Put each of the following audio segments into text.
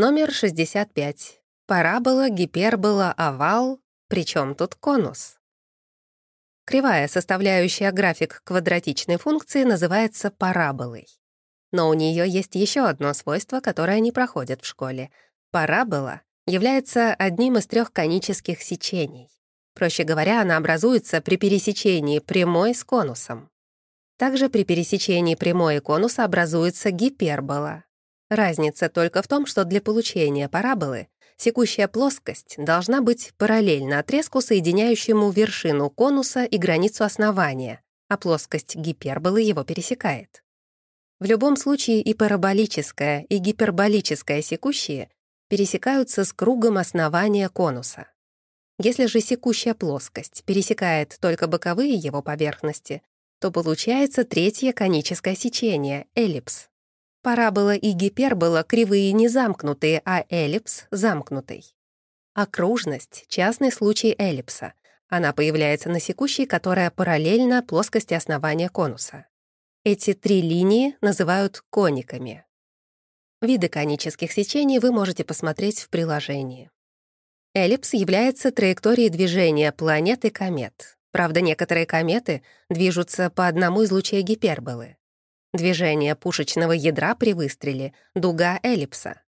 Номер 65. Парабола, гипербола, овал. Причем тут конус? Кривая, составляющая график квадратичной функции, называется параболой. Но у нее есть еще одно свойство, которое не проходит в школе. Парабола является одним из трех конических сечений. Проще говоря, она образуется при пересечении прямой с конусом. Также при пересечении прямой и конуса образуется гипербола. Разница только в том, что для получения параболы секущая плоскость должна быть параллельна отрезку, соединяющему вершину конуса и границу основания, а плоскость гиперболы его пересекает. В любом случае и параболическая, и гиперболическая секущие пересекаются с кругом основания конуса. Если же секущая плоскость пересекает только боковые его поверхности, то получается третье коническое сечение — эллипс. Парабола и гипербола кривые не замкнутые, а эллипс — замкнутый. Окружность — частный случай эллипса. Она появляется на секущей, которая параллельна плоскости основания конуса. Эти три линии называют кониками. Виды конических сечений вы можете посмотреть в приложении. Эллипс является траекторией движения планет и комет. Правда, некоторые кометы движутся по одному из лучей гиперболы. Движение пушечного ядра при выстреле — дуга эллипса.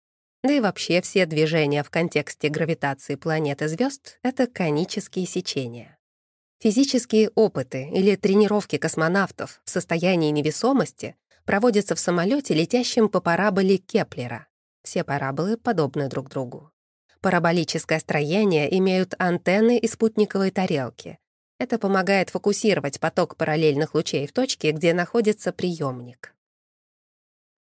Да и вообще все движения в контексте гравитации планет и звезд — это конические сечения. Физические опыты или тренировки космонавтов в состоянии невесомости проводятся в самолете, летящем по параболе Кеплера. Все параболы подобны друг другу. Параболическое строение имеют антенны и спутниковые тарелки. Это помогает фокусировать поток параллельных лучей в точке, где находится приемник.